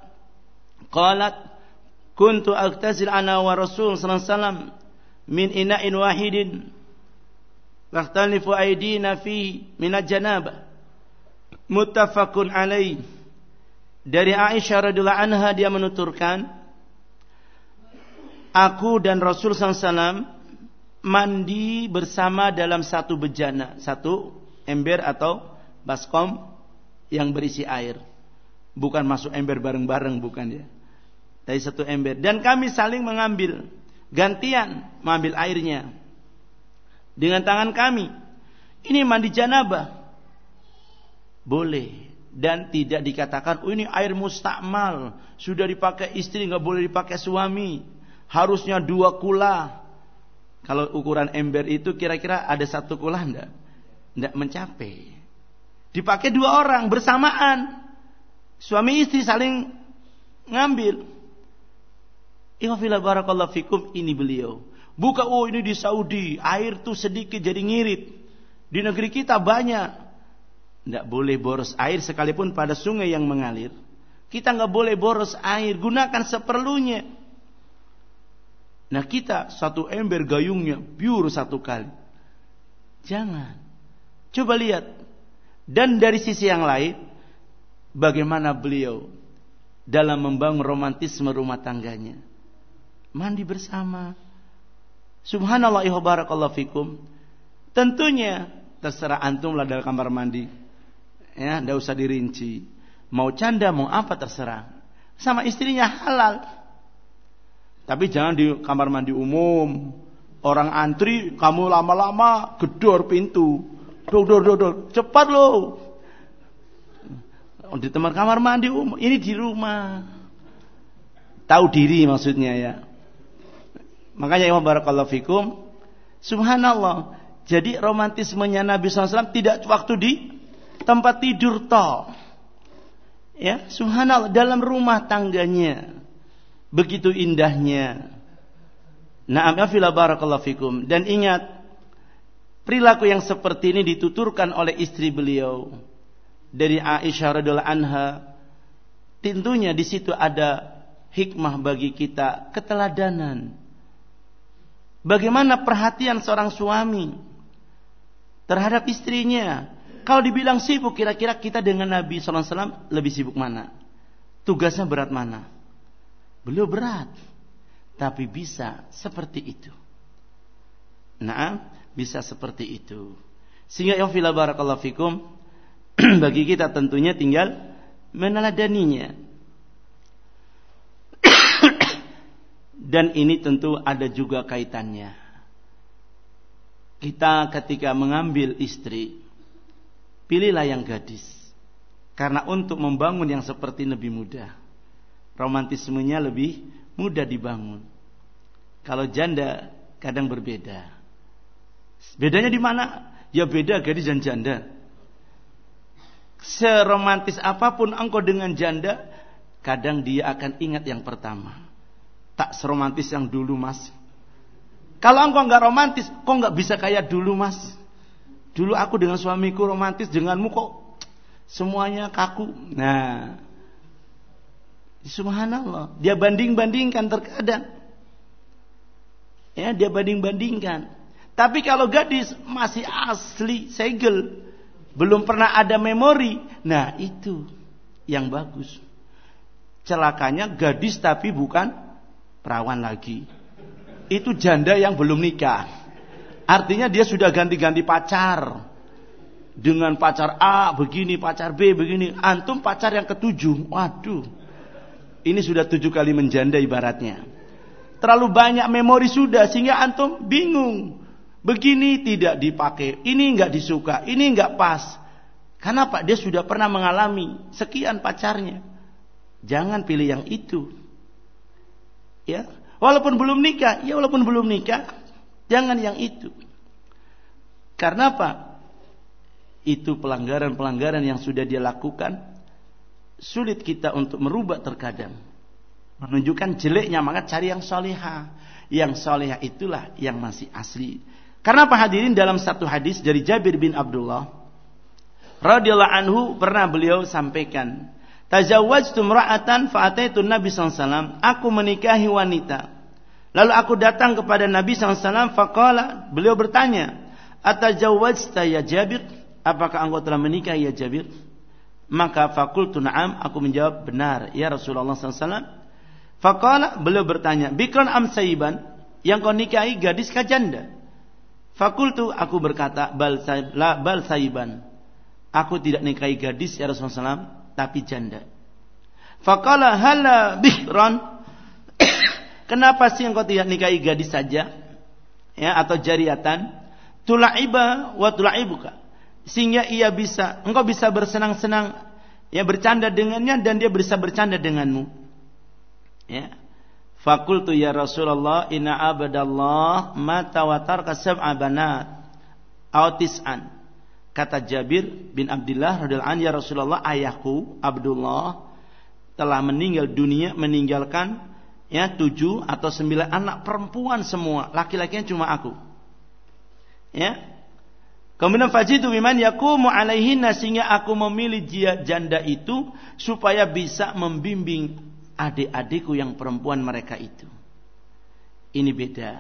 [SPEAKER 1] qalat kuntu aktazil ana wa rasul sallallahu alaihi wasallam min ina'in wahidin Wakhtalifu aidina fi min janabah muttafaqun alaih dari Aisyah radhiyallahu anha dia menuturkan aku dan Rasul SAW mandi bersama dalam satu bejana satu ember atau baskom yang berisi air. Bukan masuk ember bareng-bareng bukan ya. Dari satu ember. Dan kami saling mengambil gantian mengambil airnya dengan tangan kami. Ini mandi janabah. Boleh dan tidak dikatakan oh ini air mustakmal sudah dipakai istri nggak boleh dipakai suami harusnya dua kula kalau ukuran ember itu kira-kira ada satu kula enggak enggak mencapai dipakai dua orang bersamaan. Suami istri saling ngambil. Barakallahu fikum ini beliau. Buka oh ini di Saudi, air tuh sedikit jadi ngirit. Di negeri kita banyak. Tidak boleh boros air sekalipun pada sungai yang mengalir. Kita nggak boleh boros air, gunakan seperlunya. Nah kita satu ember gayungnya biur satu kali. Jangan. Coba lihat. Dan dari sisi yang lain, bagaimana beliau dalam membangun romantisme rumah tangganya. Mandi bersama, Subhanallah barakallahu fikum. Tentunya terserah antum lah dalam kamar mandi. Ya, tidak usah dirinci. Mau canda, mau apa terserah. Sama istrinya halal. Tapi jangan di kamar mandi umum. Orang antri, kamu lama-lama gedor pintu. Dor, dor, dor, dor. Cepat loh. Di tempat kamar mandi umum. Ini di rumah. Tahu diri maksudnya ya. Makanya Imam Barakallahu Fikum. Subhanallah. Jadi romantismenya Nabi SAW tidak waktu di tempat tidur toh. Ya, subhanallah dalam rumah tangganya. Begitu indahnya. Naam ya fila barakallahu fikum. Dan ingat, perilaku yang seperti ini dituturkan oleh istri beliau dari Aisyah radhiallahu anha. Tentunya di situ ada hikmah bagi kita, keteladanan. Bagaimana perhatian seorang suami terhadap istrinya? Kalau dibilang sibuk, kira-kira kita dengan Nabi SAW lebih sibuk mana? Tugasnya berat mana? Beliau berat, tapi bisa seperti itu. Nah, bisa seperti itu. Sehingga yang fila barakallahu fikum, bagi kita tentunya tinggal meneladaninya. Dan ini tentu ada juga kaitannya. Kita ketika mengambil istri, pilihlah yang gadis. Karena untuk membangun yang seperti lebih mudah. Romantismenya lebih mudah dibangun. Kalau janda kadang berbeda. Bedanya di mana? Ya beda gadis dan janda. Seromantis apa pun engkau dengan janda, kadang dia akan ingat yang pertama tak seromantis yang dulu mas. Kalau engkau nggak romantis, kok nggak bisa kayak dulu mas? Dulu aku dengan suamiku romantis, denganmu kok semuanya kaku. Nah, subhanallah, dia banding-bandingkan terkadang. Ya, dia banding-bandingkan. Tapi kalau gadis masih asli, segel, belum pernah ada memori, nah itu yang bagus. Celakanya gadis tapi bukan perawan lagi. Itu janda yang belum nikah. Artinya dia sudah ganti-ganti pacar. Dengan pacar A begini, pacar B begini. Antum pacar yang ketujuh. Waduh. Ini sudah tujuh kali menjanda ibaratnya. Terlalu banyak memori sudah sehingga antum bingung. Begini tidak dipakai, ini enggak disuka, ini enggak pas. Kenapa? Dia sudah pernah mengalami sekian pacarnya. Jangan pilih yang itu. Ya, walaupun belum nikah, ya walaupun belum nikah, jangan yang itu. Karena apa? Itu pelanggaran-pelanggaran yang sudah dia lakukan, sulit kita untuk merubah terkadang. Menunjukkan jeleknya, maka cari yang soleha. Yang soleha itulah yang masih asli. Karena apa hadirin dalam satu hadis dari Jabir bin Abdullah radhiyallahu anhu pernah beliau sampaikan Tazawwajtu imra'atan fa'ataitu Nabi SAW. Aku menikahi wanita. Lalu aku datang kepada Nabi SAW. Faqala, beliau bertanya. Atazawwajta ya Jabir? Apakah engkau telah menikah ya Jabir? Maka fakultu na'am. Aku menjawab benar. Ya Rasulullah SAW. Faqala, beliau bertanya. Bikran am saiban? Yang kau nikahi gadis kajanda. Fakultu, aku berkata. Bal, bal saiban. Aku tidak nikahi gadis ya Rasulullah SAW tapi janda. Fakala hala bihran. Kenapa sih engkau tidak nikahi gadis saja? Ya, atau jariatan? Tula'iba wa tula'ibuka. Sehingga ia bisa, engkau bisa bersenang-senang, ya bercanda dengannya dan dia bisa bercanda denganmu. Ya. Fakultu ya Rasulullah inna abadallah mata wa tarka sab'a banat. Autis'an. Kata Jabir bin Abdullah radhiyallahu anhu ya Rasulullah ayahku Abdullah telah meninggal dunia meninggalkan ya tujuh atau sembilan anak perempuan semua, laki-lakinya cuma aku. Ya. Kemudian fajitu biman yakumu alaihinna sehingga aku memilih dia janda itu supaya bisa membimbing adik-adikku yang perempuan mereka itu. Ini beda.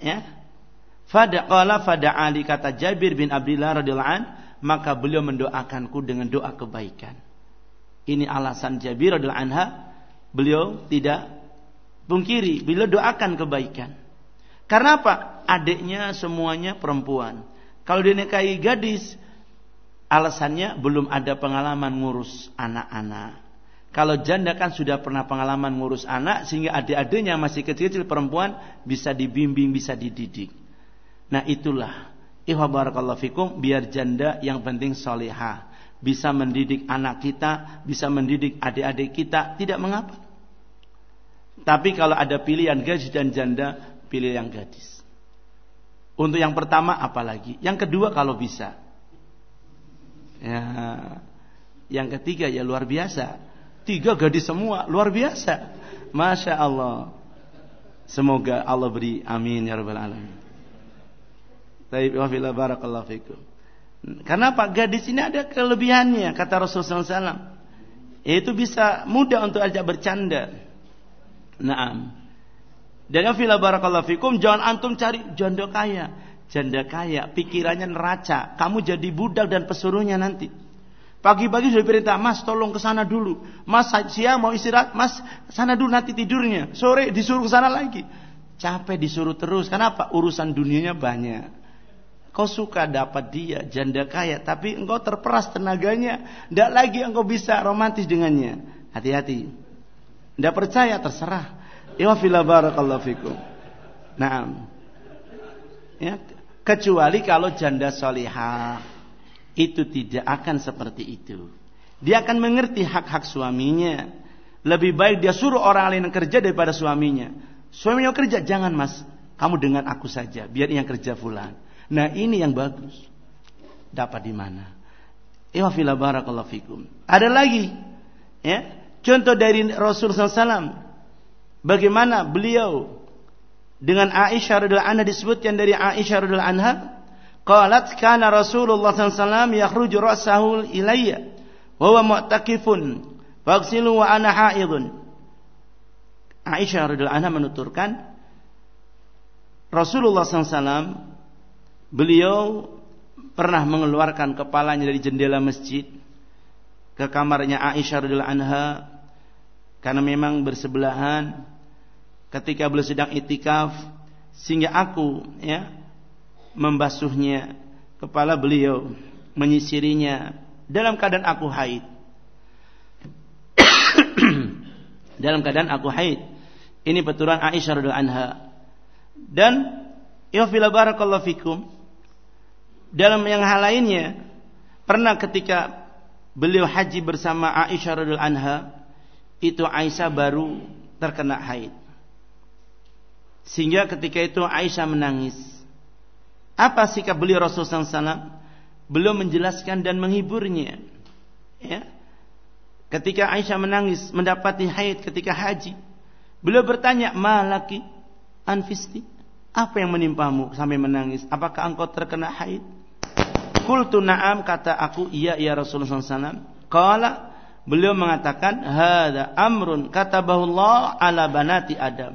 [SPEAKER 1] Ya. Fada qala Ali kata Jabir bin Abdullah radhiyallahu an, maka beliau mendoakanku dengan doa kebaikan. Ini alasan Jabir radhiyallahu anha, beliau tidak pungkiri, beliau doakan kebaikan. Karena apa? Adiknya semuanya perempuan. Kalau dinikahi gadis, alasannya belum ada pengalaman ngurus anak-anak. Kalau janda kan sudah pernah pengalaman ngurus anak sehingga adik-adiknya masih kecil-kecil perempuan bisa dibimbing, bisa dididik. Nah itulah ihwa barakallahu fikum biar janda yang penting solehah. Bisa mendidik anak kita, bisa mendidik adik-adik kita, tidak mengapa. Tapi kalau ada pilihan gadis dan janda, pilih yang gadis. Untuk yang pertama apalagi? Yang kedua kalau bisa. Ya. Yang ketiga ya luar biasa. Tiga gadis semua, luar biasa. Masya Allah. Semoga Allah beri amin ya rabbal alamin. Taib wa fila barakallahu fikum. Karena Pak gadis ini ada kelebihannya kata Rasulullah SAW. Yaitu bisa mudah untuk ajak bercanda. Naam. Dan fila barakallahu fikum jangan antum cari janda kaya. Janda kaya pikirannya neraca. Kamu jadi budak dan pesuruhnya nanti. Pagi-pagi sudah perintah, Mas tolong ke sana dulu. Mas siang mau istirahat, Mas sana dulu nanti tidurnya. Sore disuruh ke sana lagi. Capek disuruh terus. Kenapa? Urusan dunianya banyak. Kau suka dapat dia janda kaya, tapi engkau terperas tenaganya. Tidak lagi engkau bisa romantis dengannya. Hati-hati. Tidak percaya terserah. Ya fila barakallahu fikum. Nah, ya, kecuali kalau janda solihah itu tidak akan seperti itu. Dia akan mengerti hak-hak suaminya. Lebih baik dia suruh orang lain yang kerja daripada suaminya. Suaminya kerja, jangan mas, kamu dengan aku saja, biar yang kerja fulan. Nah ini yang bagus. Dapat di mana? Ya fila barakallahu fikum. Ada lagi, ya Contoh dari Rasul SAW. Bagaimana beliau dengan Aisyah radhiallahu anha disebutkan dari Aisyah radhiallahu anha qalat kana Rasulullah SAW yakhruju ra'sahu ilayya wa huwa mu'takifun faghsilu wa ana haidun Aisyah radhiallahu anha menuturkan Rasulullah SAW beliau pernah mengeluarkan kepalanya dari jendela masjid ke kamarnya Aisyah radhiallahu anha karena memang bersebelahan ketika beliau sedang itikaf sehingga aku ya membasuhnya kepala beliau menyisirinya dalam keadaan aku haid. Dalam keadaan aku haid. Ini peturan Aisyah radhiallahu anha. Dan ya barakallahu fikum dalam yang hal lainnya pernah ketika beliau haji bersama Aisyah radhiallahu anha itu Aisyah baru terkena haid. Sehingga ketika itu Aisyah menangis. Apa sikap beliau Rasulullah SAW? Belum menjelaskan dan menghiburnya. Ya. Ketika Aisyah menangis mendapati haid ketika haji. Beliau bertanya, Malaki anfisti. Apa yang menimpamu sampai menangis? Apakah engkau terkena haid? Kultu na'am kata aku iya ya Rasulullah SAW. Kala Beliau mengatakan hada amrun katabahullah ala banati Adam.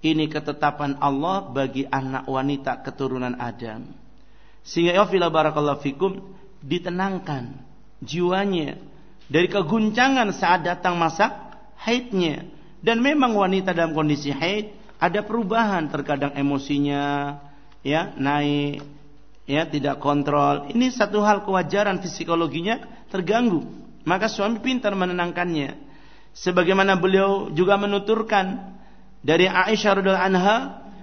[SPEAKER 1] Ini ketetapan Allah bagi anak wanita keturunan Adam. Sehingga ya fila barakallahu fikum ditenangkan jiwanya dari keguncangan saat datang masa haidnya. Dan memang wanita dalam kondisi haid ada perubahan terkadang emosinya ya naik ya tidak kontrol. Ini satu hal kewajaran psikologinya terganggu. Maka suami pintar menenangkannya. Sebagaimana beliau juga menuturkan dari Aisyah radhiallahu anha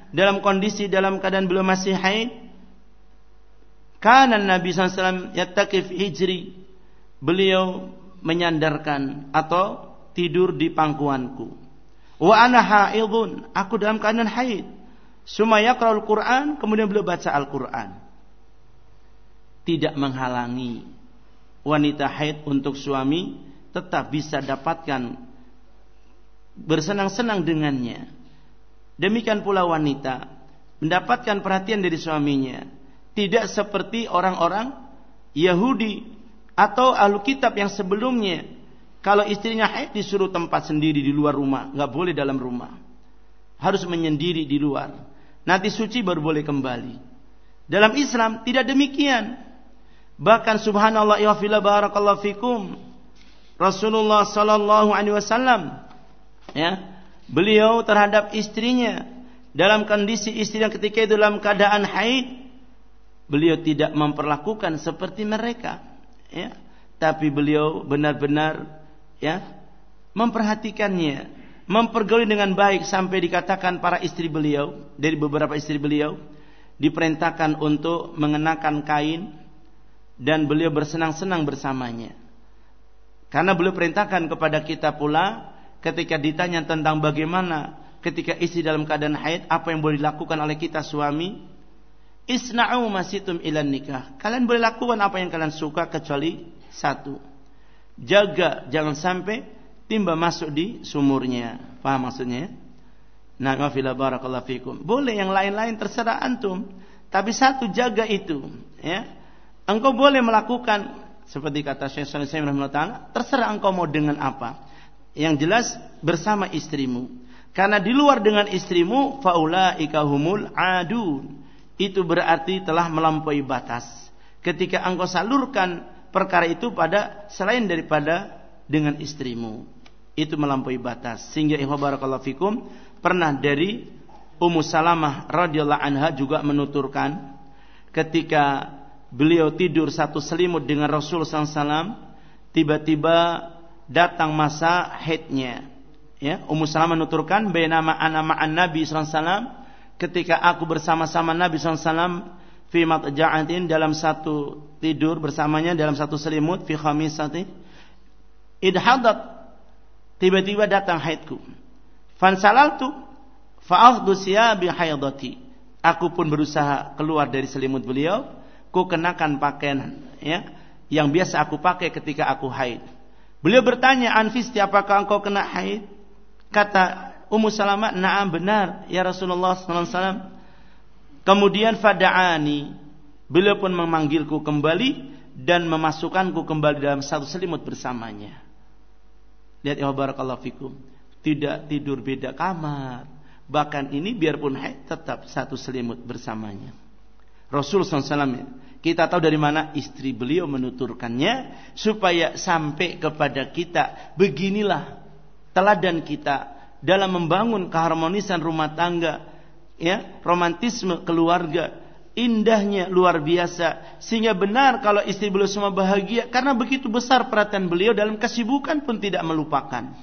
[SPEAKER 1] dalam kondisi dalam keadaan beliau masih haid. Karena Nabi SAW yatakif hijri. Beliau menyandarkan atau tidur di pangkuanku. Wa ana haidun. Aku dalam keadaan haid. Sumaya al Quran. Kemudian beliau baca Al-Quran. Tidak menghalangi wanita haid untuk suami tetap bisa dapatkan bersenang-senang dengannya. Demikian pula wanita mendapatkan perhatian dari suaminya. Tidak seperti orang-orang Yahudi atau ahlu kitab yang sebelumnya. Kalau istrinya haid disuruh tempat sendiri di luar rumah. nggak boleh dalam rumah. Harus menyendiri di luar. Nanti suci baru boleh kembali. Dalam Islam tidak demikian. Bahkan subhanallah ya barakallahu fikum. Rasulullah sallallahu alaihi wasallam ya beliau terhadap istrinya dalam kondisi istri yang ketika itu dalam keadaan haid beliau tidak memperlakukan seperti mereka ya tapi beliau benar-benar ya memperhatikannya mempergauli dengan baik sampai dikatakan para istri beliau dari beberapa istri beliau diperintahkan untuk mengenakan kain dan beliau bersenang-senang bersamanya. Karena beliau perintahkan kepada kita pula ketika ditanya tentang bagaimana ketika istri dalam keadaan haid apa yang boleh dilakukan oleh kita suami isna'u masitum ilan nikah. Kalian boleh lakukan apa yang kalian suka kecuali satu. Jaga jangan sampai timba masuk di sumurnya. Paham maksudnya nah barakallahu fikum. Boleh yang lain-lain terserah antum. Tapi satu jaga itu ya engkau boleh melakukan seperti kata Syekh Salih Taala terserah engkau mau dengan apa yang jelas bersama istrimu. Karena di luar dengan istrimu faulaika humul adun. Itu berarti telah melampaui batas. Ketika engkau salurkan perkara itu pada selain daripada dengan istrimu. Itu melampaui batas. Sehingga ikhwan barakallahu fikum pernah dari Ummu Salamah radhiyallahu anha juga menuturkan ketika beliau tidur satu selimut dengan Rasul SAW tiba-tiba datang masa haidnya. Ya, Ummu Salamah menuturkan bainama ana ma'an Nabi sallallahu ketika aku bersama-sama Nabi sallallahu fi matja'atin dalam satu tidur bersamanya dalam satu selimut fi khamisati idhadat tiba-tiba datang haidku. Fansalaltu fa'akhdu siyabi haidati. Aku pun berusaha keluar dari selimut beliau ku kenakan pakaian ya yang biasa aku pakai ketika aku haid Beliau bertanya, Anfisti apakah engkau kena haid? Kata Ummu Salamah, "Na'am benar ya Rasulullah wasallam." Kemudian fada'ani, beliau pun memanggilku kembali dan memasukkanku kembali dalam satu selimut bersamanya. Lihat ya barakallahu fikum. Tidak tidur beda kamar. Bahkan ini biarpun haid tetap satu selimut bersamanya. Rasul SAW kita tahu dari mana istri beliau menuturkannya supaya sampai kepada kita. Beginilah teladan kita dalam membangun keharmonisan rumah tangga, ya, romantisme keluarga, indahnya luar biasa sehingga benar kalau istri beliau semua bahagia karena begitu besar perhatian beliau dalam kesibukan pun tidak melupakan.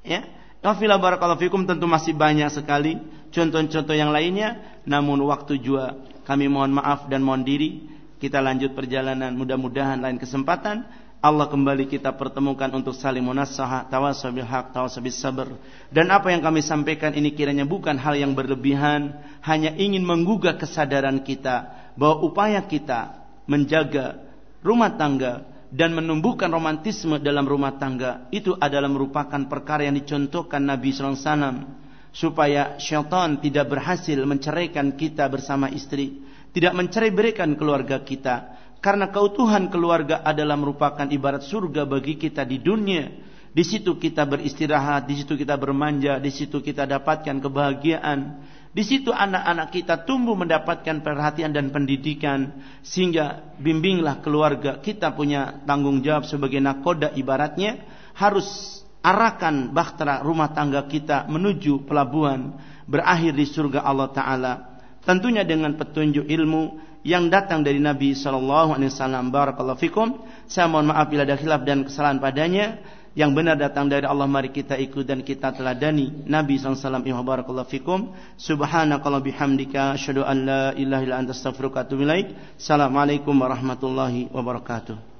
[SPEAKER 1] Ya. Nafila barakallahu fikum tentu masih banyak sekali contoh-contoh yang lainnya namun waktu juga kami mohon maaf dan mohon diri kita lanjut perjalanan mudah-mudahan lain kesempatan Allah kembali kita pertemukan untuk saling munasahah, tawasabil haq, tawasabil sabr. Dan apa yang kami sampaikan ini kiranya bukan hal yang berlebihan, hanya ingin menggugah kesadaran kita bahwa upaya kita menjaga rumah tangga dan menumbuhkan romantisme dalam rumah tangga itu adalah merupakan perkara yang dicontohkan Nabi wasallam supaya syaitan tidak berhasil menceraikan kita bersama istri tidak mencerai berikan keluarga kita. Karena keutuhan keluarga adalah merupakan ibarat surga bagi kita di dunia. Di situ kita beristirahat, di situ kita bermanja, di situ kita dapatkan kebahagiaan. Di situ anak-anak kita tumbuh mendapatkan perhatian dan pendidikan sehingga bimbinglah keluarga kita punya tanggung jawab sebagai nakoda ibaratnya harus arahkan bahtera rumah tangga kita menuju pelabuhan berakhir di surga Allah taala tentunya dengan petunjuk ilmu yang datang dari Nabi sallallahu alaihi wasallam. Barakallahu fikum. Saya mohon maaf bila ada khilaf dan kesalahan padanya. Yang benar datang dari Allah mari kita ikut dan kita teladani Nabi sallallahu alaihi wasallam. Fikum. Subhanakallah bihamdika. Asyhadu an la ilaha illa anta astaghfiruka wa atubu ilaik. Assalamualaikum warahmatullahi wabarakatuh